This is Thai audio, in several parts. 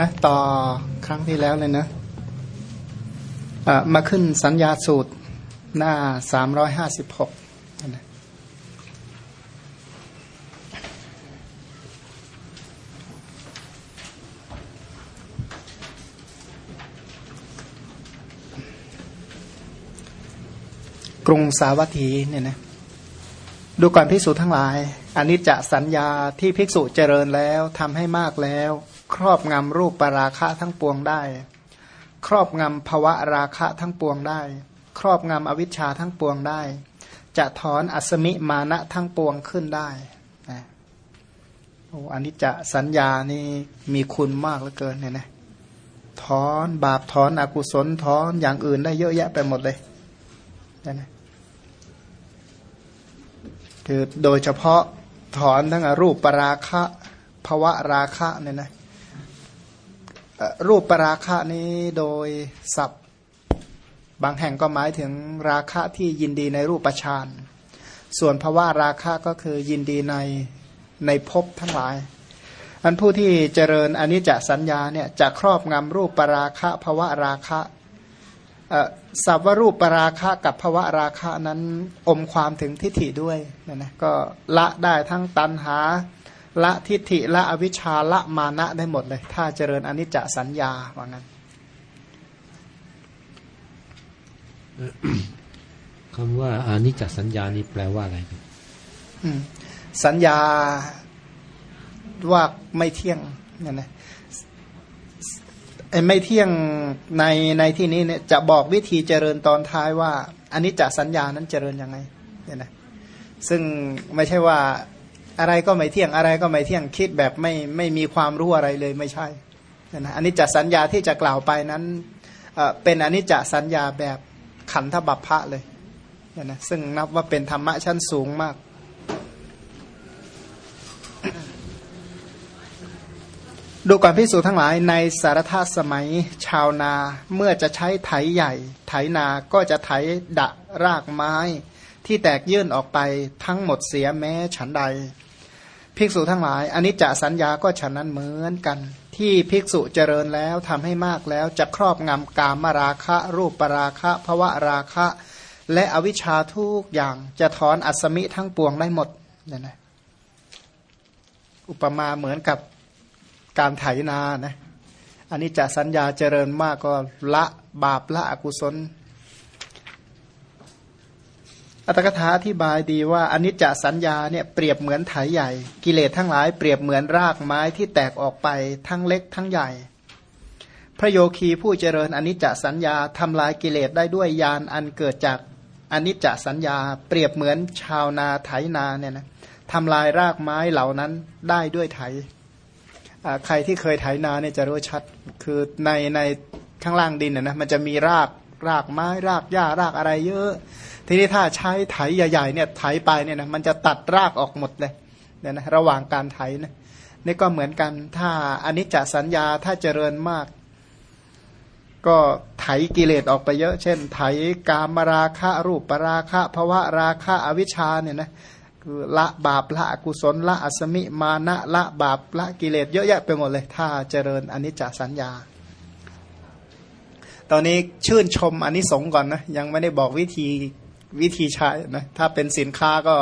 นะต่อครั้งที่แล้วเลยนะะมาขึ้นสัญญาสูตรหน้าสามร้อยห้าสิบหกนะกรุงสาวัตถีเนี่ยนะดูก่อนภิกษุทั้งหลายอันนี้จะสัญญาที่ภิกษุเจริญแล้วทำให้มากแล้ว ครอบงำรูปปราคะทั้งปวงได้ ครอบงำภวะราคะทั้งปวงได้ ครอบงำอวิชชาทั้งปวงได้ จะถอนอัสมิมานะทั้งปวงขึ้นได้นะโอ้อันนี้จะสัญญานี่มีคุณมากเหลือเกินเนี่ยนะถอนบาปถอนอกุศลถอนอย่างอื่นได้เยอะแยะไปหมดเลยนะนะคือโดยเฉพาะถอนทั้งรูปปราคะภวะราคะเนี่ยนะ รูปปราคะนี้โดยศัพท์ บางแห่งก็หมายถึงราคะที่ยินดีในรูปฌานส่วนภาวะราคะก็คือยินดีในในภพทั้งหลาย อันผู้ที่เจริญอนิจจสัญญาเนี่ยจะครอบงำรูปปราคะภาวะราคะสัพวรูปปราคะกับภวะราคะนั้นอมความถึงทิฏฐิด้วยนะนะก็ละได้ทั้งตันหา ละทิฏฐิละอวิชชาละมานะได้หมดเลย ถ้าเจริญอนิจจสัญญาว่างั้นคำว่าอนิจจสัญญานี่แปลว่าอะไรครับสัญญาว่าไม่เที่ยงเนี่ยนะไม่เที่ยงในในที่นี้เนี่ยจะบอกวิธีเจริญตอนท้ายว่าอันนี้จะสัญญานั้นเจริญยังไงเนี่ยนะซึ่งไม่ใช่ว่า อะไรก็ไม่เที่ยงอะไรก็ไม่เที่ยงคิดแบบไม่ไม่มีความรู้อะไรเลยไม่ใช่นะอันนี้จะสัญญาที่จะกล่าวไปนั้นเป็นอันนี้จะสัญญาแบบขันธบัพพะเลยเนี่ยนะซึ่งนับว่าเป็นธรรมะชั้นสูงมาก ดูก่อนพิสูจทั้งหลายในสารธาสมัยชาวนาเมื่อจะใช้ไถใหญ่ ไถนาก็จะไถดะรากไม้ ที่แตกยื่นออกไปทั้งหมดเสียแม้ฉันใด ภิกษุทั้งหลายอันนี้จะสัญญาก็ฉันนั้นเหมือนกัน ที่ภิกษุเจริญแล้วทำให้มากแล้วจะครอบงำกามราคะ รูปปราคะภวะราคะ และอวิชชาทุกอย่างจะถอนอัศมิทั้งปวงได้หมดเนี่ยนะอุปมาเหมือนกับการไถนานะอันนี้จะสัญญาเจริญมากก็ละบาปละอกุศล อัตถกถาอธิบายดีว่าอนิจจสัญญาเนี่ยเปรียบเหมือนไถใหญ่ กิเลสทั้งหลายเปรียบเหมือนรากไม้ที่แตกออกไปทั้งเล็กทั้งใหญ่ พระโยคีผู้เจริญอนิจจสัญญาทำลายกิเลสได้ด้วยยานอันเกิดจากอนิจจสัญญา เปรียบเหมือนชาวนาไถนาเนี่ยนะทำลายรากไม้เหล่านั้นได้ด้วยไถใครที่เคยไถนาเนี่ยจะรู้ชัดคือในในข้างล่างดินนะนะมันจะมีรากรากไม้รากหญ้ารากอะไรเยอะ ทีนี้ถ้าใช้ไถใหญ่ๆเนี่ยไถไปเนี่ยนะมันจะตัดรากออกหมดเลยเนี่ยนะระหว่างการไถนะนี่ก็เหมือนกันถ้าอันนี้จะสัญญาถ้าเจริญมาก ก็ไถกิเลสออกไปเยอะ เช่น ไถกามราคะรูปปราคะภวะราคะอวิชชาเนี่ยนะคือละบาปละอกุศลละอัสมิมานะละบาปละกิเลสเยอะแยะไปหมดเลย ถ้าเจริญอนิจจสัญญา ตอนนี้ชื่นชมอันนี้สงก่อนนะยังไม่ได้บอกวิธี วิธีใช้นะถ้าเป็นสินค้าก็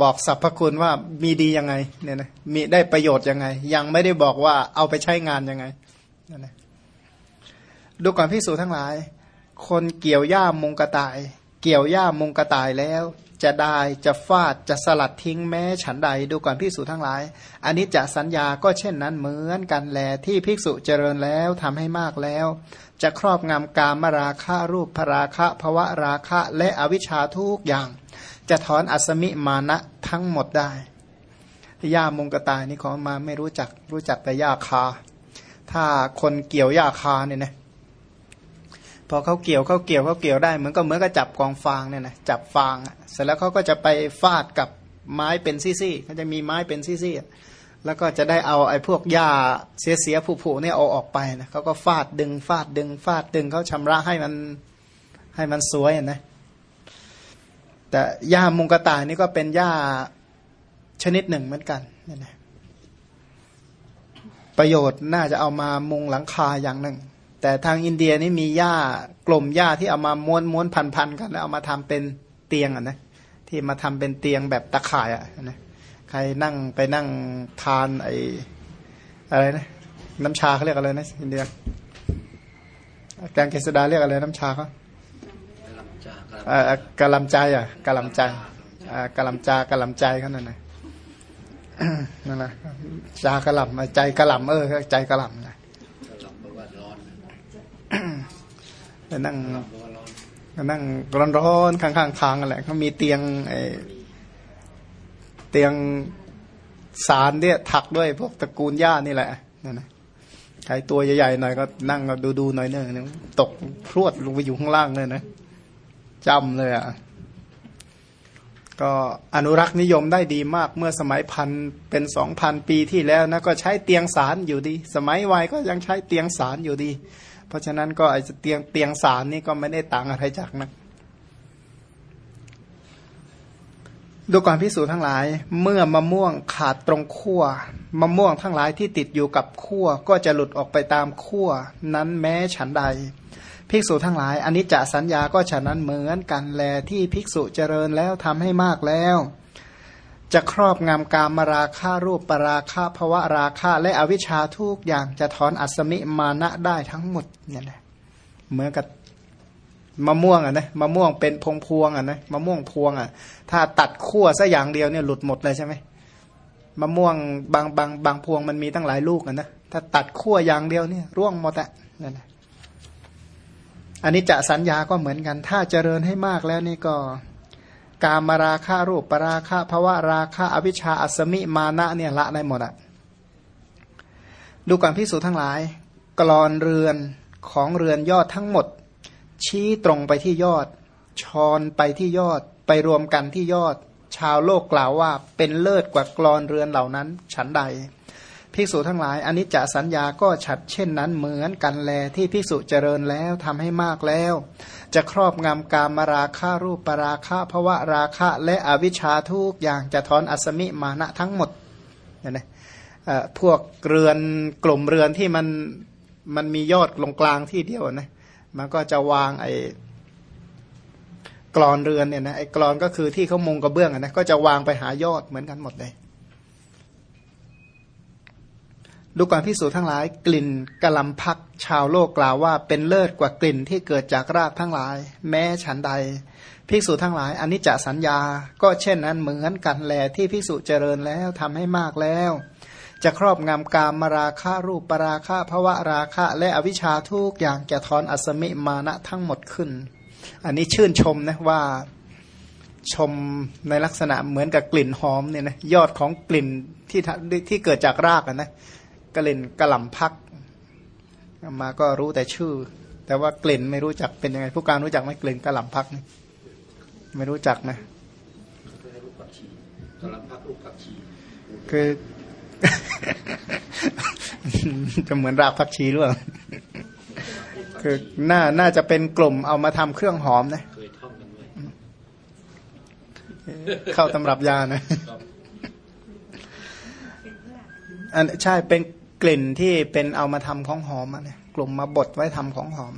บอกสรรพคุณว่ามีดียังไงเนี่ยนะมีได้ประโยชน์ยังไง ยังไม่ได้บอกว่าเอาไปใช้งานยังไงนั่นนะดูก่อนพิสูจทั้งหลาย คนเกี่ยวหญ้ามุงกระต่าย เกี่ยวหญ้ามุงกระต่ายแล้ว จะได้จะฟาดจะสลัดทิ้งแม้ฉันใดดูก่อนภิกษุทั้งหลายอันนี้จะสัญญาก็เช่นนั้นเหมือนกันแลที่ภิกษุเจริญแล้วทำให้มากแล้ว จะครอบงำกามราคะรูปพราคะภวะราคะและอวิชชาทุกอย่าง จะถอนอัสมิมานะทั้งหมดได้ย่ามงกตายนี่ของมาไม่รู้จักรู้จักแต่ย่าคา ถ้าคนเกี่ยวย่าคาเนี่ยนะ พอเขาเกี่ยวเขาเกี่ยวเขาเกี่ยวได้เหมือนก็เหมือนกับจับกองฟางเนี่ยนะจับฟางเสร็จแล้วเขาก็จะไปฟาดกับไม้เป็นซี่ๆเขาจะมีไม้เป็นซี่ๆแล้วก็จะได้เอาไอ้พวกหญ้าเสียๆผุๆเนี่ยเอาออกไปนะเขาก็ฟาดดึงฟาดดึงฟาดดึงเขาชำระให้มันให้มันสวยนะแต่หญ้ามุงกระต่ายนี่ก็เป็นหญ้าชนิดหนึ่งเหมือนกันเนี่ยนะปประโยชน์น่าจะเอามามุงหลังคาอย่างหนึ่ง แต่ทางอินเดียนี่มีหญ้ากลุ่มหญ้าที่เอามาม้วนม้วนพันพันกันแล้วเอามาทำเป็นเตียงอะนะที่มาทำเป็นเตียงแบบตะข่ายอะนะใครนั่งไปนั่งทานไออะไรนะน้ำชาเขาเรียกอะไรนะอินเดียแกงเกษดาเรียกอะไรน้ำชาเขาเอ่อกะลำใจอะกะลำใจอ่ากะลำจากะลำใจเขานั่นนะนั่นแหละจากะหล่ำใจกะหล่ำเออใจกะหล่ำนะ ไปนั่งนั่งร้อนๆข้างๆทางอะไรเขามีเตียงไอเตียงสารเนี่ยถักด้วยพวกตระกูลย่านี่แหละนั่นนะใครตัวใหญ่ๆหน่อยก็นั่งก็ดูๆหน่อยเนอะตกพรวดลงไปอยู่ข้างล่างเลยนะจำเลยอะก็อนุรักษ์นิยมได้ดีมากเมื่อสมัยพันเป็นสองพันปีที่แล้วนะก็ใช้เตียงสารอยู่ดี สมัยวัยก็ยังใช้เตียงสารอยู่ดี เพราะฉะนั้นก็ไอ้เตียงเตียงสารนี่ก็ไม่ได้ต่างอะไรจากนักดูก่อนพิสูจทั้งหลาย เมื่อมะม่วงขาดตรงขั้วมะม่วงทั้งหลายที่ติดอยู่กับขั้วก็จะหลุดออกไปตามขั้วนั้นแม้ฉันใด ภิกษุทั้งหลายอันนี้จะสัญญาก็ฉะนั้นเหมือนกันแลที่ภิกษุเจริญแล้วทำให้มากแล้ว จะครอบงำกามราคารูปปราคาภวะราคาและอวิชชาทุกอย่างจะถอนอัศมิมานะได้ทั้งหมดเนี่ยแหละเหมือนกับมะม่วงอะนะมะม่วงเป็นพวงพวงอะนะมะม่วงพวงอะ ถ้าตัดขั้วซะอย่างเดียวเนี่ยหลุดหมดเลยใช่ไหมมะม่วงบางบางบางพวงมันมีตั้งหลายลูกอะนะถ้าตัดขั้วอย่างเดียวเนี่ย ร่วงหมดอะนั่นแหละอันนี้จะสัญญาก็เหมือนกัน ถ้าเจริญให้มากแล้วนี่ก็ กามราคารูปปราคาภวะราคาอวิชชาอัสมิมานะเนี่ยละได้หมดอะดูก่อนพิสูจทั้งหลาย กรอนเรือนของเรือนยอดทั้งหมด ชี้ตรงไปที่ยอดชอนไปที่ยอดไปรวมกันที่ยอด ชาวโลกกล่าวว่าเป็นเลิศกว่ากรอนเรือนเหล่านั้น ฉันใด ภิกษุทั้งหลายอันนี้จะสัญญาก็ฉัดเช่นนั้นเหมือนกันแลที่ภิกษุเจริญแล้วทำให้มากแล้ว จะครอบงำกามราคารูปปราคาภวะราคะและอวิชชาทุกอย่างจะถอนอสมิมานะทั้งหมดเนี่ยนะพวกเรือนกลุ่มเรือนที่มันมันมียอดลงกลางที่เดียวนะมันก็จะวางไอ้กรอนเรือนเนี่ยนะไอ้กรอนก็คือที่เขามุงกระเบื้องนะก็จะวางไปหายอดเหมือนกันหมดเลย ดูก่อนพิสูจน์ทั้งหลาย กลิ่นกะลำพักชาวโลกกล่าวว่าเป็นเลิศกว่ากลิ่นที่เกิดจากรากทั้งหลาย แม้ฉันใดภิกษุทั้งหลายอันนี้จะสัญญา ก็เช่นนั้นเหมือนกันแลที่ภิกษุเจริญแล้วทำให้มากแล้ว จะครอบงำกามมาราคารูปปราคาภวะราคะและอวิชชาทุกอย่างจะถอนอัสมิมานะทั้งหมดขึ้น อันนี้ชื่นชมนะว่าชมในลักษณะเหมือนกับกลิ่นหอมเนี่ยนะยอดของกลิ่นที่ที่เกิดจากรากนะ กลิ่นกระหล่ำพักมาก็รู้แต่ชื่อ แต่ว่ากลิ่นไม่รู้จักเป็นยังไง ผู้การรู้จักไหมกลิ่นกระหล่ำพักนี่ไม่รู้จักนะคือจะเหมือนรากผักชีหรือเปล่าคือน่าน่าจะเป็นกลุ่มเอามาทำเครื่องหอมนะเข้าตำรับยานะอันใช่เป็น กลิ่นที่เป็นเอามาทำของหอมอะเนี่ยกลุ่มมาบดไว้ทำของหอม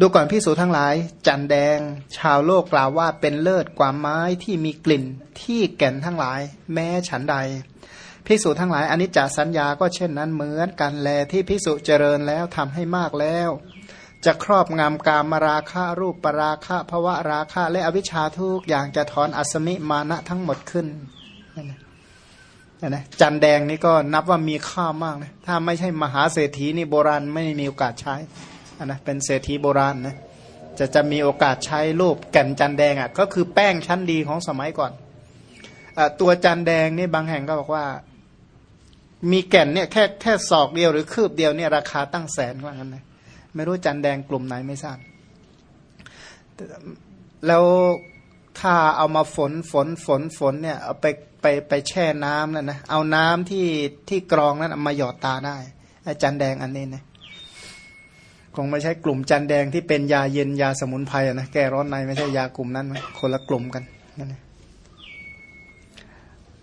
ดูก่อนพิสูจทั้งหลาย จันแดง ชาวโลกกล่าวว่าเป็นเลิศกว่าไม้ที่มีกลิ่นที่แก่นทั้งหลาย แม้ฉันใดพิสูจทั้งหลายอันนี้จสัญญาก็เช่นนั้นเหมือนกันแลที่พิสูจเจริญแล้วทำให้มากแล้ว จะครอบงำกามมาราคะรูปปราคะภวะราคะและอวิชชาทุกอย่างจะถอนอัสมิมานะทั้งหมดขึ้น นะจันแดงนี่ก็นับว่ามีค่ามากนะถ้าไม่ใช่มหาเศรษฐีนี่โบราณไม่มีโอกาสใช้นะเป็นเศรษฐีโบราณนะจะจะมีโอกาสใช้รูปแก่นจันแดงอะก็คือแป้งชั้นดีของสมัยก่อนอตัวจันแดงนี่บางแห่งก็บอกว่า มีแก่นเนี่ยแค่แค่ศอกเดียวหรือคืบเดียวเนี่ยราคาตั้งแสนว่างั้นนะไม่รู้จันแดงกลุ่มไหนไม่ทราบแล้วถ้าเอามาฝนฝนฝนฝนเนี่ยเอาไป ไปไปแช่น้ำนั่นนะเอาน้ำที่ที่กรองนั้นมาหยอดตาได้อาจันแดงอันนี้นะคงไม่ใช่กลุ่มจันแดงที่เป็นยาเย็นยาสมุนไพรนะแก้ร้อนในไม่ใช่ยากลุ่มนั้นคนละกลุ่มกันนั่นเอง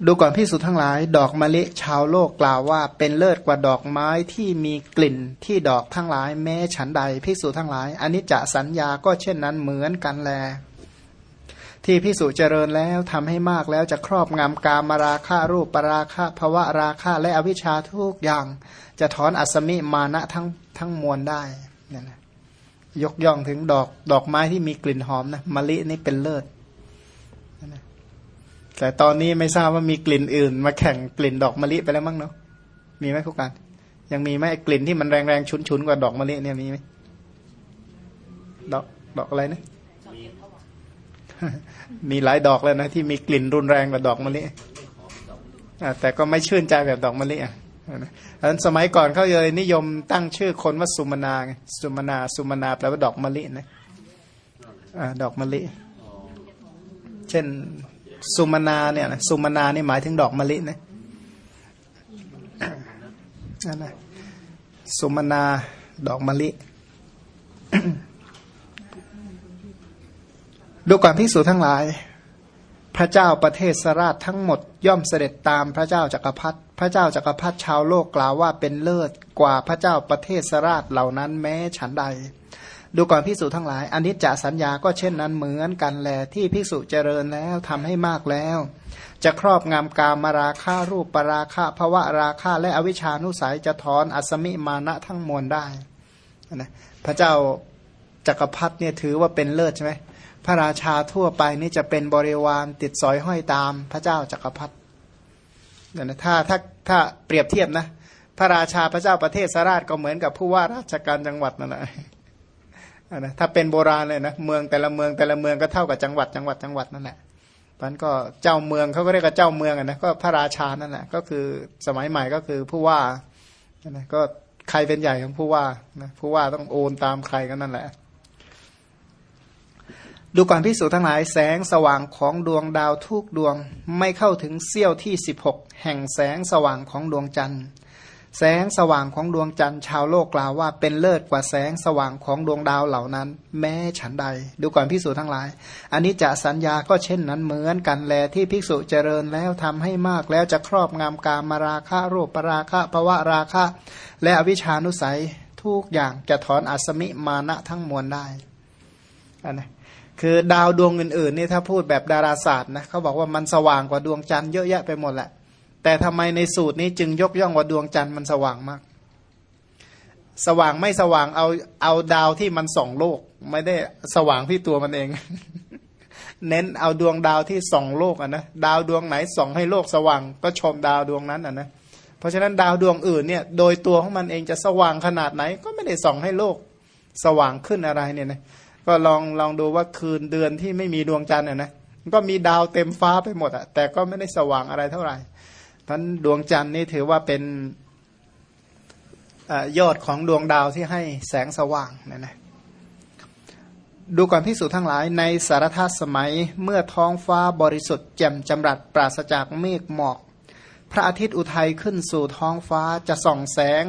ดูก่อนพิสุทั้งหลาย ดอกมะลิชาวโลกกล่าวว่า เป็นเลิศกว่าดอกไม้ที่มีกลิ่นที่ดอกทั้งหลาย แม้ฉันใดพิสุทั้งหลายอันนี้จะสัญญาก็เช่นนั้นเหมือนกันแล ที่พิสุเจริญแล้วทำให้มากแล้วจะครอบงำกามราคารูปปราคาภวะราคาและอวิชชาทุกอย่าง จะถอนอัศมิมานะทั้งทั้งมวลได้นี่นะยกย่องถึงดอกดอกไม้ที่มีกลิ่นหอมนะมะลินี่เป็นเลิศแต่ตอนนี้ไม่ทราบว่ามีกลิ่นอื่น มาแข่งกลิ่นดอกมะลิไปแล้วมั้งเนาะมีไหมคุกการยังมีไหมกลิ่นที่มันแรงๆ ชุนๆ กว่าดอกมะลิเนี่ยมีไหมดอกดอกอะไรนะ มีหลายดอกแล้วนะที่มีกลิ่นรุนแรงกว่าดอกมะลิแต่ก็ไม่ชื่นใจแบบดอกมะลิอะอันสมัยก่อนเขาเลยนิยมตั้งชื่อคนว่าสุมนาสุมนาสุมนาแปลว่าดอกมะลินะดอกมะลิ เช่นสุมนาเนี่ยนะสุมนานี่หมายถึงดอกมะลินะนั่นนะสุมนาดอกมะลิ ดูก่อนพิสูจทั้งหลาย พระเจ้าประเทศสราชทั้งหมดย่อมเสด็จตามพระเจ้าจักรพรรดิพระเจ้าจักรพรรดิชาวโลกกล่าวว่าเป็นเลิศกว่าพระเจ้าประเทศสราชเหล่านั้นแม้ฉันใด ดูก่อนพิสูจทั้งหลายอันนี้จะสัญญาก็เช่นนั้นเหมือนกันแลที่พิสูจเจริญแล้วทำให้มากแล้ว จะครอบงำกามราคารูปปราคาภวะราคาและอวิชานุสัยจะถอนอัสมิมานะทั้งมวลได้นะพระเจ้าจักรพรรดิเนี่ยถือว่าเป็นเลิศใช่ไหม พระราชาทั่วไปนี่จะเป็นบริวารติดสอยห้อยตามพระเจ้าจักรพรรดิเนี่ยนะถ้าถ้าถ้าเปรียบเทียบนะ พระราชาพระเจ้าประเทศสราชก็เหมือนกับผู้ว่าราชการจังหวัดนั่นแหละนะถ้าเป็นโบราณเลยนะเมืองแต่ละเมืองแต่ละเมืองก็เท่ากับจังหวัดจังหวัดจังหวัดนั่นแหละมันก็เจ้าเมืองเขาก็เรียกว่าเจ้าเมืองนะก็พระราชานั่นแหละก็คือสมัยใหม่ก็คือผู้ว่านะก็ใครเป็นใหญ่ของผู้ว่านะผู้ว่าต้องโอนตามใครก็นั่นแหละ ดูก่อนพิสูจทั้งหลายแสงสว่างของดวงดาวทุกดวงไม่เข้าถึงเสี้ยวที่ 16 แห่งแสงสว่างของดวงจันทร์ แสงสว่างของดวงจันทร์ชาวโลกกล่าวว่าเป็นเลิศกว่าแสงสว่างของดวงดาวเหล่านั้น แม้ฉันใด ดูก่อนพิสูจทั้งหลาย อันนี้จะสัญญาก็เช่นนั้นเหมือนกันแลที่ภิกษุเจริญแล้วทำให้มากแล้วจะครอบงำกามาราคะรูปราคะภวะราคะ และอวิชานุสัยทุกอย่างจะถอนอัสมิมานะทั้งมวลได้อันนี้ คือดาวดวงอื่นๆนี่ถ้าพูดแบบดาราศาสตร์นะเขาบอกว่ามันสว่างกว่าดวงจันทร์เยอะแยะไปหมดแหละ แต่ทำไมในสูตรนี้จึงยกย่องว่าดวงจันทร์มันสว่างมาก สว่างไม่สว่างเอาเอาดาวที่มันส่องโลก ไม่ได้สว่างที่ตัวมันเอง เน้นเอาดวงดาวที่ส่องโลกอะนะดาวดวงไหนส่องให้โลกสว่าง ก็ชมดาวดวงนั้นอะนะเพราะฉะนั้นดาวดวงอื่นเนี่ย โดยตัวของมันเองจะสว่างขนาดไหน ก็ไม่ได้ส่องให้โลกสว่างขึ้นอะไรเนี่ยนะ ก็ลองลองดูว่าคืนเดือนที่ไม่มีดวงจันทร์อะนะก็มีดาวเต็มฟ้าไปหมดอะแต่ก็ไม่ได้สว่างอะไรเท่าไหร่พันดวงจันทร์นี่ถือว่าเป็นอยอดของดวงดาวที่ให้แสงสว่างนะนะดูก่อนพิสูจทั้งหลายในสารทัศสมัยเมื่อท้องฟ้าบริสุทธิ์แจ่มจำรัดปราศจากเมฆหมอก พระอาทิตย์อุทัยขึ้นสู่ท้องฟ้าจะส่องแสง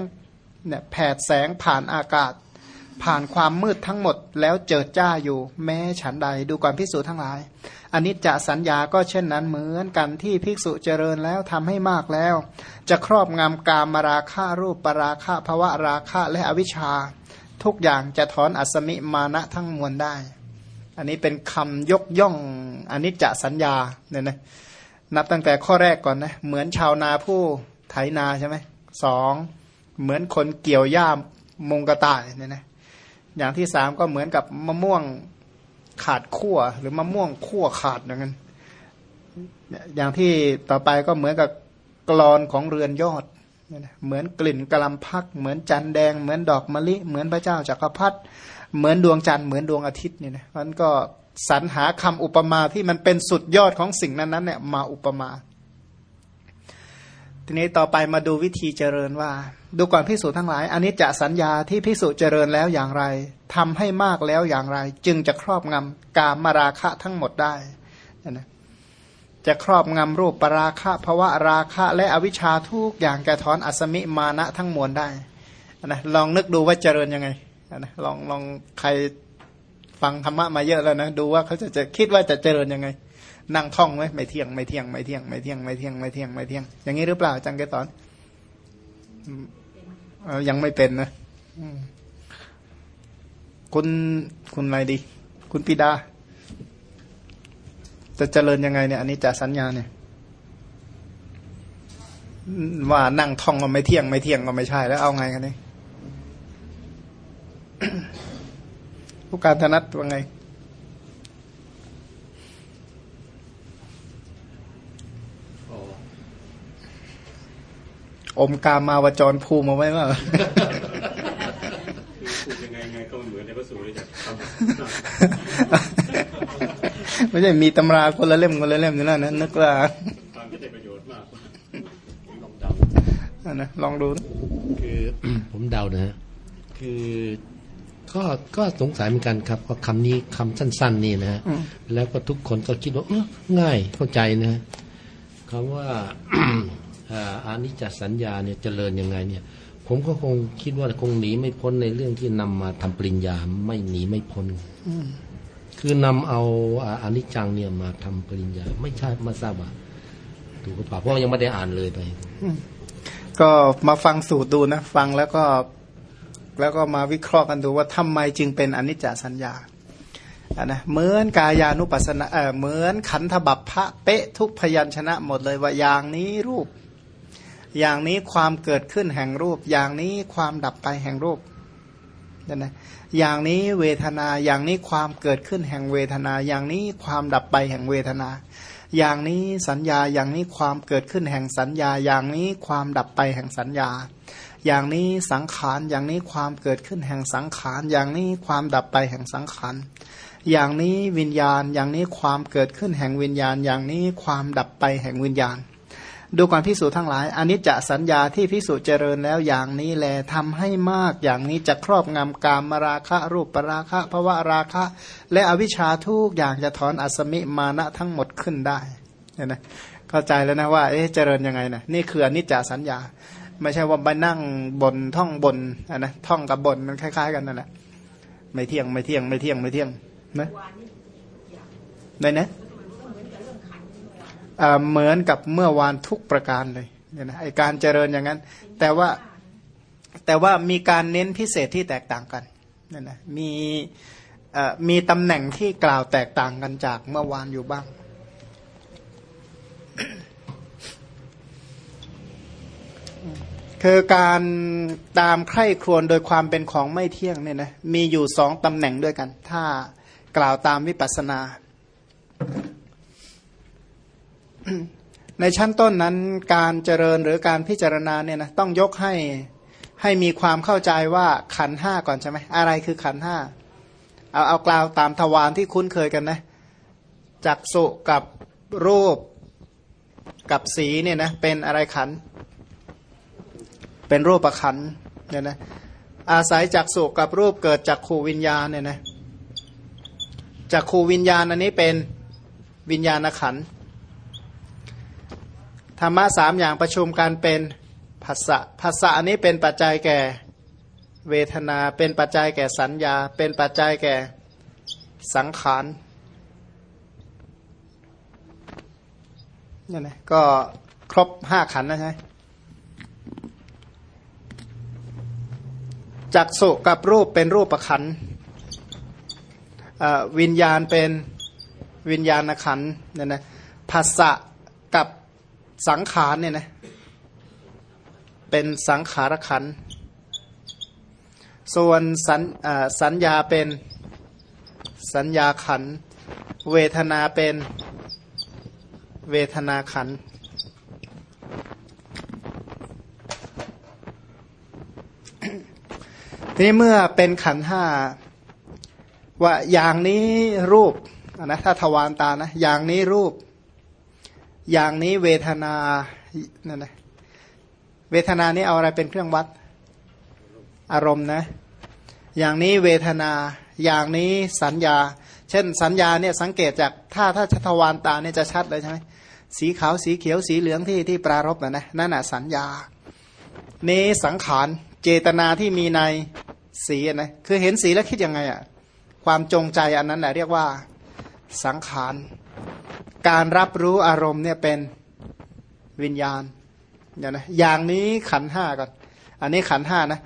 เนี่ยแผดแสงผ่านอากาศ ผ่านความมืดทั้งหมดแล้วเจิดจ้าอยู่ แม้ฉันใดดูก่อนพิสูจทั้งหลายอันนี้จะสัญญาก็เช่นนั้นเหมือนกันที่ภิกษุเจริญแล้วทำให้มากแล้ว จะครอบงำกามมาราคะรูปปราคะภวะราคะและอวิชชา ทุกอย่างจะถอนอัสมิมานะทั้งมวลได้ อันนี้เป็นคำยกย่องอันนี้จะสัญญาเนี่ยนะนับตั้งแต่ข้อแรกก่อนนะเหมือนชาวนาผู้ไถนาใช่ไหมสองเหมือนคนเกี่ยวหญ้ามงกระต่ายเนี่ยนะ อย่างที่สามก็เหมือนกับมะม่วงขาดขั้วหรือมะม่วงขั้วขาดอย่างนั้นอย่างที่ต่อไปก็เหมือนกับกรอนของเรือนยอด เหมือนกลิ่นกะลำพัก เหมือนจันแดง เหมือนดอกมะลิ เหมือนพระเจ้าจักรพรรดิเหมือนดวงจันทร์เหมือนดวงอาทิตย์นี่นะมันก็สรรหาคำอุปมาที่มันเป็นสุดยอดของสิ่งนั้นๆเนี่ยมาอุปมา ทีนี้ต่อไปมาดูวิธีเจริญว่า ดูก่อนพิสูจทั้งหลายอันนี้จะสัญญาที่พิสูจเจริญแล้วอย่างไรทำให้มากแล้วอย่างไร จึงจะครอบงำกามมาราคะทั้งหมดได้นะจะครอบงำรูปปราคะภาวะราคะ และอวิชชาทุกอย่างแกถอนอัสมิมานะทั้งมวลได้นะลองนึกดูว่าเจริญยังไงนะลองลองใครฟังธรรมะมาเยอะแล้วนะ ดูว่าเขาจะจะคิดว่าจะเจริญยังไง นั่งท่องไว้ไม่เที่ยงไม่เที่ยงไม่เที่ยงไม่เที่ยงไม่เที่ยงไม่เที่ยงไม่เที่ยง อย่างนี้หรือเปล่าจังเกสอนอืมเอ่อยังไม่เป็นนะอืมคุณคุณอะไรดี คุณปิดา จะเจริญยังไงเนี่ยอันนี้จะสัญญาเนี่ยอืมว่านั่งท่องก็ไม่เที่ยงไม่เที่ยงก็ไม่ใช่แล้วเอาไงกันเนี่ยผู้การธนัตว่าไง อมกามาวจรภูมิมาไว้ว่าพูดยังไงไงก็เหมือนในพระสูตรเลยจ้ะครับไม่ใช่มีตำราคนละเล่มคนละเล่มอยู่แล้วนะนึกว่าฟังก็ได้ประโยชน์มากลองเดาอะนะลองดูนะคือผมเดานะฮะคือก็ก็สงสัยเหมือนกันครับว่าคำนี้คำสั้น ๆ นี่นะฮะอืมแล้วก็ทุกคนก็คิดว่าเออง่ายเข้าใจนะฮะคำว่า อานิจจสัญญาเนี่ยเจริญยังไงเนี่ย ผมก็คงคิดว่าคงหนีไม่พ้นในเรื่องที่นำมาทำปริญญาไม่หนีไม่พ้นคือนำเอาอานิจจังเนี่ยมาทำปริญญา ไม่ใช่มาทราบว่าถูกหรือเปล่าเพราะยังไม่ได้อ่านเลยไปก็มาฟังสูตรดูนะฟังแล้วก็แล้วก็มาวิเคราะห์กันดูว่าทำไมจึงเป็นอนิจจสัญญาอะนะเหมือนกายานุปัสสนาเออเหมือนขันธบัพพะเป๊ะทุกพยัญชนะหมดเลยว่าอย่างนี้รูป อย่างนี้ความเกิดขึ้นแห่งรูป อย่างนี้ความดับไปแห่งรูปนั่นนะอย่างนี้เวทนาอย่างนี้ความเกิดขึ้นแห่งเวทนา อย่างนี้ความดับไปแห่งเวทนา อย่างนี้สัญญาอย่างนี้ความเกิดขึ้นแห่งสัญญา อย่างนี้ความดับไปแห่งสัญญา อย่างนี้สังขารอย่างนี้ความเกิดขึ้นแห่งสังขารอย่างนี้ความดับไปแห่งสังขารอย่างนี้วิญญาณ อย่างนี้ความเกิดขึ้นแห่งวิญญาณ อย่างนี้ความดับไปแห่งวิญญาณ ดูก่อนพิสูจน์ทั้งหลาย อนิจจสัญญาที่พิสูจน์เจริญแล้วอย่างนี้แลทำให้มากอย่างนี้จะครอบงำกามมราคะรูปปราคะภวะราคะ และอวิชชาทุกอย่างจะถอนอัสมิมานะทั้งหมดขึ้นได้เนี่ยนะเข้าใจแล้วนะว่าเอ๊ะเจริญยังไงนะนี่คืออนิจจสัญญา ไม่ใช่ว่าไปนั่งบนท่องบนอะนะท่องกับบนมันคล้าย ๆ กันนั่นแหละไม่เที่ยงไม่เที่ยงไม่เที่ยงไม่เที่ยงนะได้นะ เหมือนกับเมื่อวานทุกประการเลยเนี่ยนะไอการเจริญอย่างนั้น แต่ว่าแต่ว่ามีการเน้นพิเศษที่แตกต่างกันเนี่ยนะมีมีตำแหน่งที่กล่าวแตกต่างกันจากเมื่อวานอยู่บ้าง คือการตามใคร่ครวญโดยความเป็นของไม่เที่ยงเนี่ยนะมีอยู่สองตำแหน่งด้วยกัน ถ้ากล่าวตามวิปัสสนา ในชั้นต้นนั้นการเจริญหรือการพิจารณาเนี่ยนะต้องยกให้ให้มีความเข้าใจว่าขันห้าก่อนใช่ไหมอะไรคือขันห้าเอาเอากล่าวตามทวารที่คุ้นเคยกันนะจักสุกับรูปกับสีเนี่ยนะเป็นอะไรขัน เป็นรูปประขันเนี่ยนะอาศัยจักสุกับรูปเกิดจากขูวิญญาณเนี่ยนะจากขูวิญญาณอันนี้เป็นวิญญาณขันธ์ ธรรมะสามอย่างประชุมกันเป็นภาษะภาษะนี้เป็นปัจจัยแก่เวทนา เป็นปัจจัยแก่สัญญา เป็นปัจจัยแก่สังขารนี่นะก็ครบห้าขันนะใช่จักสุกับรูปเป็นรูปประขันอวิญญาณเป็นวิญญาณขันเนี่ยนะภาษะกับ สังขารเนี่ยนะเป็นสังขารขัน ส่วนสัญสัญญาเป็นสัญญาขัน เวทนาเป็นเวทนาขัน ทีนี้เมื่อเป็นขันห้าว่าอย่างนี้รูปนะถ้าทวารตานะอย่างนี้รูป อย่างนี้เวทนาเนั่นนะเวทนานี้เอาอะไรเป็นเครื่องวัดอารมณ์นะ อย่างนี้เวทนา อย่างนี้สัญญา เช่นสัญญาเนี่ยสังเกตจากถ้าถ้าชัทวารตาเนี่ยจะชัดเลยใช่ไหมสีขาวสีเขียวสีเหลืองที่ที่ปรารบนะนะนั่นแหะสัญญานี้สังขารเจตนาที่มีในสีนะคือเห็นสีแล้วคิดยังไงอะความจงใจอันนั้นแหละเรียกว่า สังขาร การรับรู้อารมณ์เนี่ยเป็นวิญญาณอย่างนะอย่างนี้ขันห้าก่อน อันนี้ขันห้านะ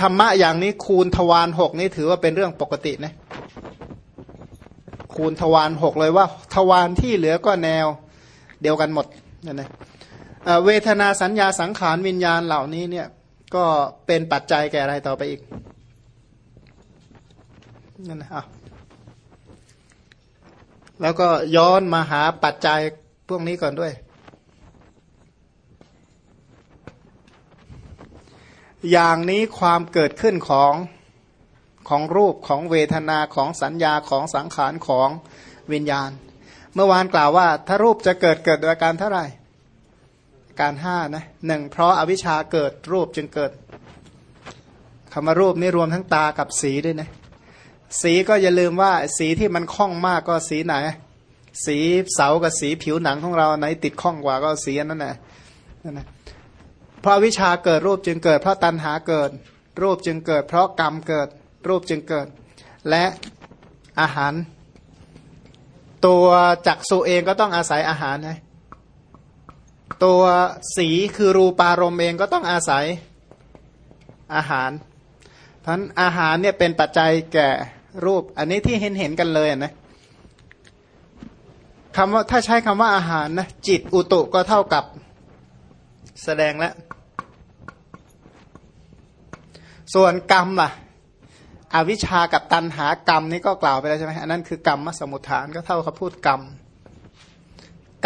ธรรมะอย่างนี้คูณทวารหกนี่ถือว่าเป็นเรื่องปกตินะคูณทวารหกเลยว่า ทวารที่เหลือก็แนวเดียวกันหมดนั่นนะเอ่อเวทนาสัญญาสังขารวิญญาณเหล่านี้เนี่ยก็เป็นปัจจัยแก่อะไรต่อไปอีกนั่นนะอะ แล้วก็ย้อนมาหาปัจจัยพวกนี้ก่อนด้วย อย่างนี้ความเกิดขึ้นของของรูปของเวทนาของสัญญาของสังขารของวิญญาณ เมื่อวานกล่าวว่า ถ้ารูปจะเกิดเกิดโดยการเท่าไหร่ การห้านะหนึ่งเพราะอาวิชชาเกิดรูปจึงเกิดคำว่ารูปนี่รวมทั้งตากับสีด้วยนะ สีก็อย่าลืมว่าสีที่มันคล่องมากก็สีไหน สีเสากับสีผิวหนังของเราไหนติดคล่องกว่าก็สีนั้นแหละนั่นนะเพราะวิชาเกิดรูปจึงเกิด เพราะตัณหาเกิด รูปจึงเกิด เพราะกรรมเกิด รูปจึงเกิด และอาหาร ตัวจักสุเองก็ต้องอาศัยอาหารนะตัวสีคือรูปารมณ์เองก็ต้องอาศัยอาหารเพราะอาหารเนี่ยเป็นปัจจัยแก่ รูป อันนี้ที่เห็นเห็นกันเลยนะคำว่าถ้าใช้คำว่าอาหารนะจิตอุตุก็เท่ากับแสดงแล้ว ส่วนกรรมล่ะ อวิชากับตันหากรรมนี่ก็กล่าวไปแล้วใช่ไหมอันนั้นคือกรรมมสมุทฐานก็เท่ากับพูดกรรม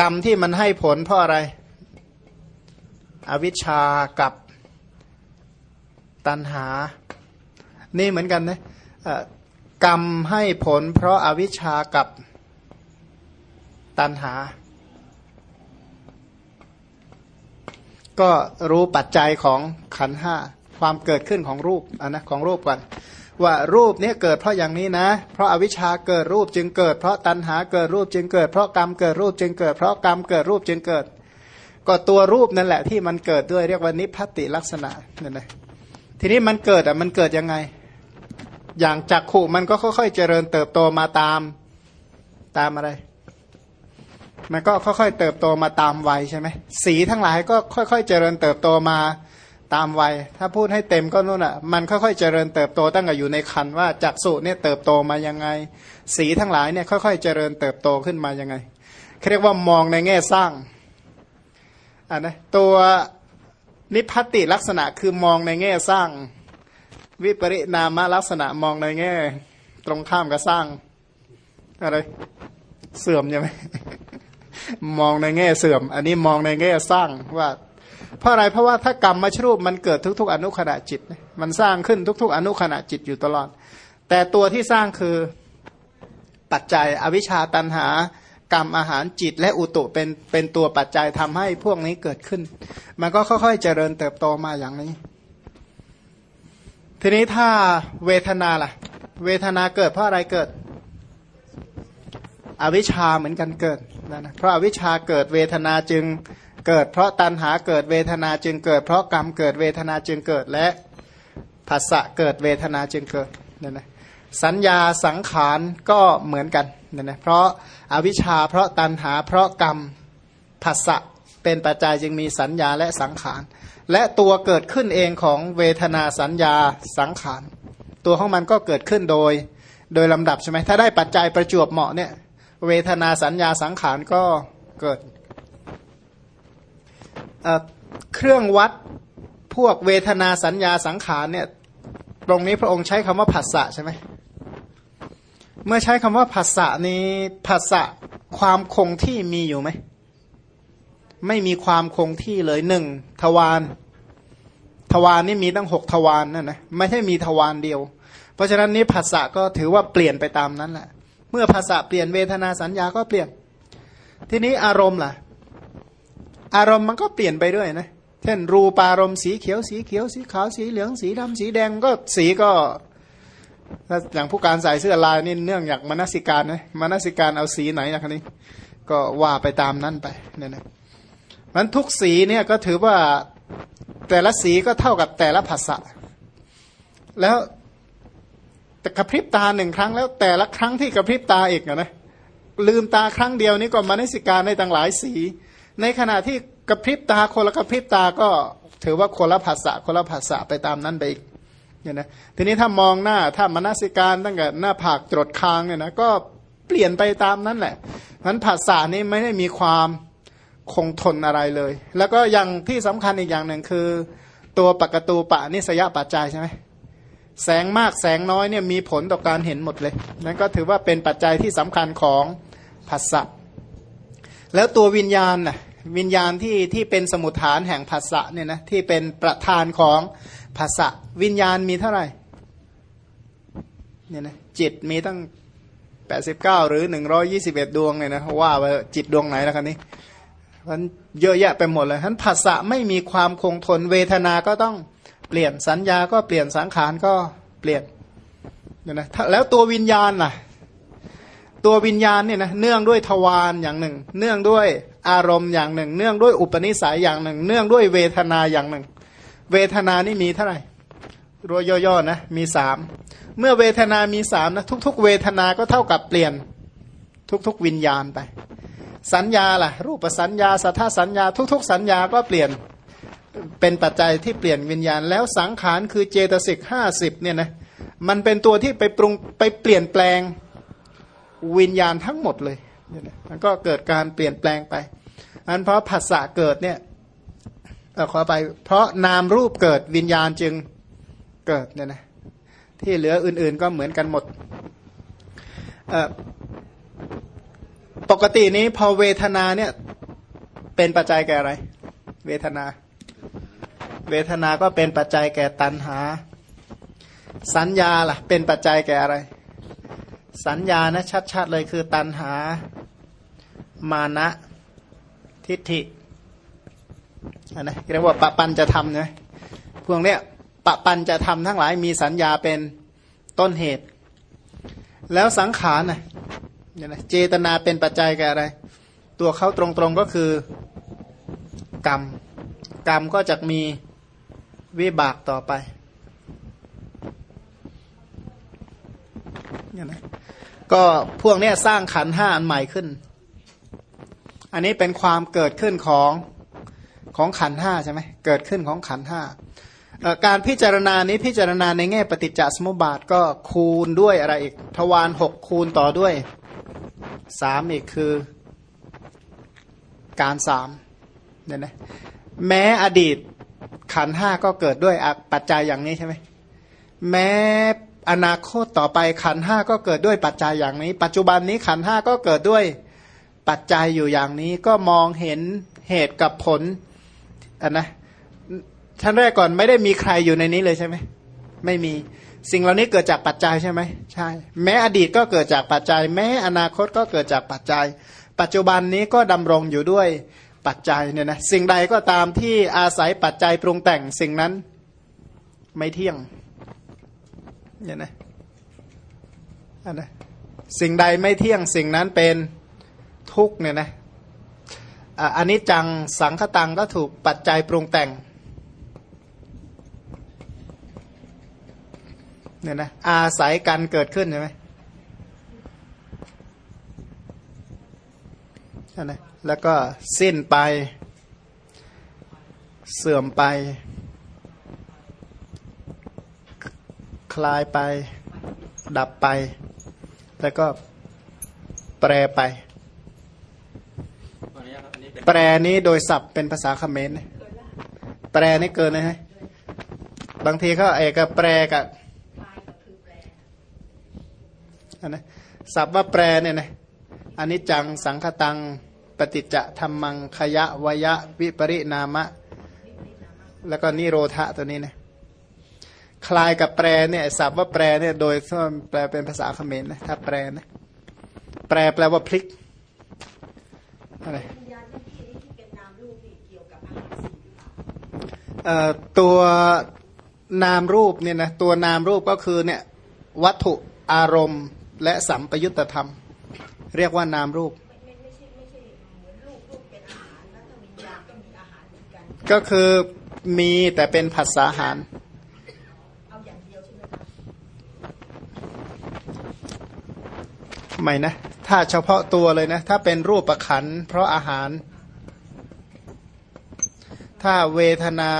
กรรมที่มันให้ผลเพราะอะไร อวิชากับตันหา นี่เหมือนกันนะ กรรมให้ผลเพราะอาวิชชากับตันหา ก็รู้ปัจจัยของขันห้าความเกิดขึ้นของรูปอันนะของรูปก่อนว่ารูปนี้เกิดเพราะอย่างนี้นะ เพราะอาวิชชาเกิดรูปจึงเกิด เพราะตันหาเกิดรูปจึงเกิด เพราะกรรมเกิดรูปจึงเกิด เพราะกรรมเกิดรูปจึงเกิด ก็ตัวรูปนั่นแหละที่มันเกิดด้วยเรียกว่านิพพติลักษณะนั่นแหละทีนี้มันเกิดอะมันเกิดยังไง อย่างจักขู่มันก็ค่อยๆเจริญเติบโตมาตามตามอะไร มันก็ค่อยๆเติบโตมาตามวัยใช่ไหมสีทั้งหลายก็ค่อยๆเจริญเติบโตมาตามวัย ถ้าพูดให้เต็มก็นู่นอะ มันค่อยๆเจริญเติบโตตั้งแต่อยู่ในคันว่าจักสุเนี่ยเติบโตมายังไง สีทั้งหลายเนี่ยค่อยๆเจริญเติบโตขึ้นมายังไงเรียกว่ามองในแง่สร้างอ่านะตัวนิพพติลักษณะคือมองในแง่สร้าง วิปริณามลักษณะมองในแง่ ตรงข้ามกับสร้าง อะไร เสื่อมใช่ไหมมองในแง่เสื่อม อันนี้มองในแง่สร้างว่า เพราะอะไรเพราะว่าถ้ากรรมมาชรูปมันเกิดทุก ๆ อนุขณะจิต มันสร้างขึ้นทุก ๆ อนุขณะจิตอยู่ตลอด แต่ตัวที่สร้างคือปัจจัยอวิชชาตันหากรรมอาหารจิตและอุตุเป็นเป็นตัวปัจจัยทำให้พวกนี้เกิดขึ้น มันก็ค่อยๆเจริญเติบโตมาอย่างนี้ ทีนี้ถ้าเวทนาล่ะ เวทนาเกิดเพราะอะไรเกิด อวิชชาเหมือนกันเกิดนะเพราะอวิชชาเกิดเวทนาจึงเกิด เพราะตัณหาเกิดเวทนาจึงเกิด เพราะกรรมเกิดเวทนาจึงเกิดและภาษะเกิดเวทนาจึงเกิดนั่นนะสัญญาสังขารก็เหมือนกันนี่ยนะเพราะอาวิชชาเพราะตันหาเพราะกรรมผัสสะเป็นปัจจัยจึงมีสัญญาและสังขาร และตัวเกิดขึ้นเองของเวทนาสัญญาสังขาร ตัวของมันก็เกิดขึ้นโดย โดยลำดับใช่ไหมถ้าได้ปัจจัยประจวบเหมาะเนี่ย เวทนาสัญญาสังขารก็เกิดเเครื่องวัดพวกเวทนาสัญญาสังขารเนี่ยตรงนี้พระองค์ใช้คำว่าผัสสะใช่ไหมเมื่อใช้คำว่าภาษะนี้ภาษะความคงที่มีอยู่ไหม ไม่มีความคงที่เลยหนึ่งทวารทวารนี่มีตั้งหกทวารนนั่นนะไม่ใช่มีทวารเดียว เพราะฉะนั้นนี้ภาษะก็ถือว่าเปลี่ยนไปตามนั้นแหละ เมื่อภาษะเปลี่ยนเวทนาสัญญาก็เปลี่ยน ทีนี้อารมณ์ล่ะ อารมณ์มันก็เปลี่ยนไปด้วยนะเช่น รูปารมณ์สีเขียวสีเขียวสีขาวสีเหลืองสีดำสีแดงก็สีก็ถ้าอย่างผู้การใส่เสื้อลายนี่เนื่องจากมนสิการนะมนสิการเอาสีไหนนะคันนี้ ก็ว่าไปตามนั้นไปเนี่ยนะ มันทุกสีเนี่ยก็ถือว่าแต่ละสีก็เท่ากับแต่ละภาษาแล้วแต่กระพริบตาหนึ่งครั้งแล้วแต่ละครั้งที่กระพริบตาอีกนะลืมตาครั้งเดียวนี้ก็มนสิการในต่างหลายสี ในขณะที่กระพริบตาคนละกระพริบตาก็ถือว่าคนละภาษาคนละภาษาไปตามนั้นไปอีกเนี่ยนะทีนี้ถ้ามองหน้าถ้ามนสิการตั้งแต่หน้าผากจรดคางเนี่ยนะก็เปลี่ยนไปตามนั้นแหละนั้นภาษานี้ไม่ได้มีความ คงทนอะไรเลย แล้วก็อย่างที่สำคัญอีกอย่างหนึ่งคือ ตัวปกตูปะนิสยปัจจัยใช่ไหมแสงมากแสงน้อยเนี่ยมีผลต่อการเห็นหมดเลย นั่นก็ถือว่าเป็นปัจจัยที่สำคัญของภาษะแล้วตัววิญญาณน่ะวิญญาณที่ที่เป็นสมุทฐานแห่งภาษะเนี่ยนะที่เป็นประธานของภาษะวิญญาณมีเท่าไหร่เนี่ยนะจิตมีตั้ง 89 หรือ 121 ดวงเนี่ยนะว่าว่าจิตดวงไหนแล้วกันนี้ มันเยอะแยะไปหมดเลยทั้นภาษะไม่มีความคงทนเวทนาก็ต้องเปลี่ยนสัญญาก็เปลี่ยนสังขารก็เปลี่ยนเนี่ยนะแล้วตัววิญญาณล่ะ ตัววิญญาณเนี่ยนะเนื่องด้วยทวารอย่างหนึ่ง เนื่องด้วยอารมณ์อย่างหนึ่ง เนื่องด้วยอุปนิสัยอย่างหนึ่ง เนื่องด้วยเวทนาอย่างหนึ่ง เวทนานี่มีเท่าไหร่รวยย่อๆนะมีสามเมื่อเวทนามีสามนะทุก ๆ เวทนาก็เท่ากับเปลี่ยนทุก ๆ วิญญาณไป สัญญาล่ะ รูปสัญญาสัทธสัญญา ทุก ๆ สัญญาก็เปลี่ยนเป็นปัจจัยที่เปลี่ยนวิญญาณ แล้วสังขารคือเจตสิกห้าสิบเนี่ยนะมันเป็นตัวที่ไปปรุงไปเปลี่ยนแปลงวิญญาณทั้งหมดเลยเนี่ยนะมันก็เกิดการเปลี่ยนแปลงไปอันเพราะภาษาเกิดเนี่ยขอไป เพราะนามรูปเกิดวิญญาณจึงเกิดเนี่ยนะที่เหลืออื่นๆก็เหมือนกันหมด ปกตินี้พอเวทนาเนี่ย เป็นปัจจัยแก่อะไร เวทนา เวทนาก็เป็นปัจจัยแก่ตัณหา สัญญาล่ะ เป็นปัจจัยแก่อะไร สัญญานะชัดๆเลยคือตัณหา มานะทิฏฐิอันนะเรียกว่าปะปันจะทำนะพวกเนี้ยปะปันจะทำทั้งหลายมีสัญญาเป็นต้นเหตุ แล้วสังขารนะ เจตนาเป็นปัจจัยแก่อะไร ตัวเขาตรงๆก็คือกรรม กรรมก็จะมีวิบากต่อไปเนี่ยนะก็พวกนี้สร้างขันห้าอันใหม่ขึ้น อันนี้เป็นความเกิดขึ้นของของขันห้าใช่ไหมเกิดขึ้นของขันห้าการพิจารณานี้พิจารณาในแง่ปฏิจจสมุปบาทก็คูณด้วยอะไรอีก ทวารหกคูณต่อด้วย สามอีกคือการสามเนี่ยนะแม้อดีตขันห้าก็เกิดด้วยปัจจัยอย่างนี้ใช่ไหมแม้อนาคตต่อไปขันห้าก็เกิดด้วยปัจจัยอย่างนี้ ปัจจุบันนี้ขันห้าก็เกิดด้วยปัจจัยอยู่อย่างนี้ก็มองเห็นเหตุกับผลอันนะชั้นแรกก่อนไม่ได้มีใครอยู่ในนี้เลยใช่ไหมไม่มี สิ่งเหล่านี้เกิดจากปัจจัยใช่ไหมใช่ แม้อดีตก็เกิดจากปัจจัย แม้อนาคตก็เกิดจากปัจจัย ปัจจุบันนี้ก็ดำรงอยู่ด้วยปัจจัยเนี่ยนะสิ่งใดก็ตามที่อาศัยปัจจัยปรุงแต่งสิ่งนั้นไม่เที่ยงเนี่ยนะอันนะสิ่งใดไม่เที่ยงสิ่งนั้นเป็นทุกเนี่ยนะอันนี้จังสังคตังก็ถูกปัจจัยปรุงแต่ง เนี่ยนะอาศัยกันเกิดขึ้นใช่ไหมใช่ไหมแล้วก็สิ้นไป เสื่อมไป คลายไป ดับไป แล้วก็แปรไป แปรนี้โดยศัพท์เป็นภาษาเขมรแปรนี่เกินเลยฮะบางทีเขาเอกแปรกับ นนะศัพท์ว่าแปรเนี่ยนะอันนี้จังสังคตัง ปฏิจจธรรมังขยะวยะ วิปริณามะ แล้วก็นิโรธะตัวนี้นะคลายกับแปรเนี่ยศัพท์ว่าแปรเนี่ยโดยแปลเป็นภาษาเขมรนะถ้าแปรนะแปรแปลว่าพลิกอะไรตัวนามรูปเนี่ยนะตัวนามรูปก็คือเนี่ยวัตถุอารมณ์ และสัมปยุตธรรม เรียกว่านามรูป ก็คือมีแต่เป็นผัสสะหารไม่นะ ถ้าเฉพาะตัวเลยนะ ถ้าเป็นรูปประขันเพราะอาหาร ถ้าเวทนา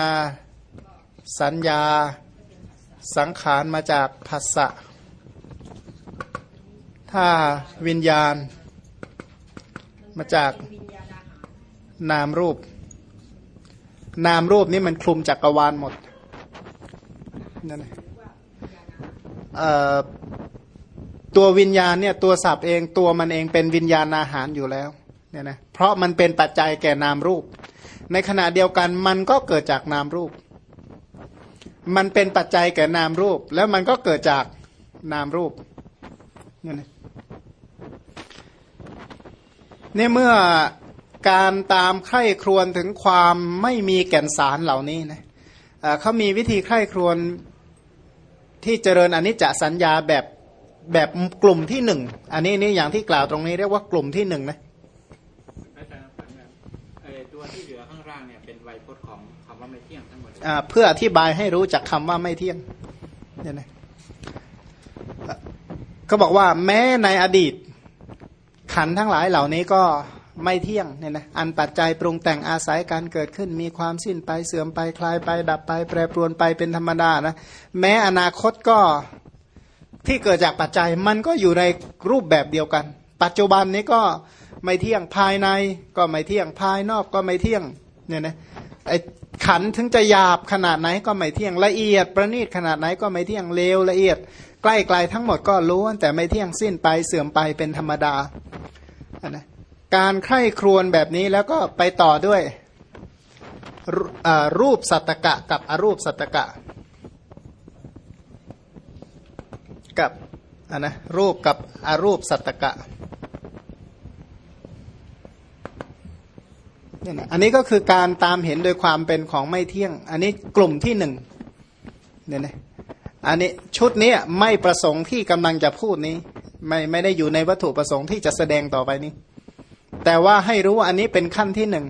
สัญญา สังขารมาจากภาษะ ถ้าวิญญาณ มาจากนามรูป นามรูปนี่มันคลุมจักรวาลหมดนั่นนะเออตัววิญญาณเนี่ยตัวสับเองตัวมันเองเป็นวิญญาณอาหารอยู่แล้วเนี่ยนะเพราะมันเป็นปัจจัยแก่นามรูป ในขณะเดียวกันมันก็เกิดจากนามรูป มันเป็นปัจจัยแก่นามรูป แล้วมันก็เกิดจากนามรูปเนี่ยนะ นี่เมื่อการตามใคร่ครวญถึงความไม่มีแก่นสารเหล่านี้นะเอ่อเขามีวิธีใคร่ครวญที่เจริญอนิจจสัญญาแบบแบบกลุ่มที่หนึ่งอันนี้นี่อย่างที่กล่าวตรงนี้เรียกว่ากลุ่มที่หนึ่งนะอาจารย์ฝันแบบเอ่อตัวที่เหลือข้างล่างเนี่ยเป็นไวยพจน์ของคำว่าไม่เที่ยงทั้งหมดเลยอ่าเพื่ออธิบายให้รู้จักคำว่าไม่เที่ยงเนี่ยนะก็บอกว่าแม้ในอดีต ขันทั้งหลายเหล่านี้ก็ไม่เที่ยงเนี่ยนะอันปัจจัยปรุงแต่งอาศัยการเกิดขึ้น มีความสิ้นไปเสื่อมไปคลายไป ดับไป แปรปรวนไปเป็นธรรมดานะแม้อนาคตก็ที่เกิดจากปัจจัยมันก็อยู่ในรูปแบบเดียวกัน ปัจจุบันนี้ก็ไม่เที่ยงภายในก็ไม่เที่ยงภายนอกก็ไม่เที่ยงเนี่ยนะไอขันถึงจะหยาบขนาดไหนก็ไม่เที่ยงละเอียด ประณีตขนาดไหนก็ไม่เที่ยงเลวละเอียด ใกล้ไกลทั้งหมดก็ล้วนแต่ไม่เที่ยงสิ้นไปเสื่อมไปเป็นธรรมดาอันนะการใคร่ครวญแบบนี้แล้วก็ไปต่อด้วยรูอ่ารูปสัตตกะกับอรูปสัตตกะ กับอันนะรูปกับอรูปสัตตกะเนี่ยนะอันนี้ก็คือการตามเห็นโดยความเป็นของไม่เที่ยง อันนี้กลุ่มที่หนึ่งเนี่ยนะ อันนี้ชุดนี้ไม่ประสงค์ที่กำลังจะพูดนี้ ไม่ไม่ได้อยู่ในวัตถุประสงค์ที่จะแสดงต่อไปนี้ แต่ว่าให้รู้ว่าอันนี้เป็นขั้นที่หนึ่ง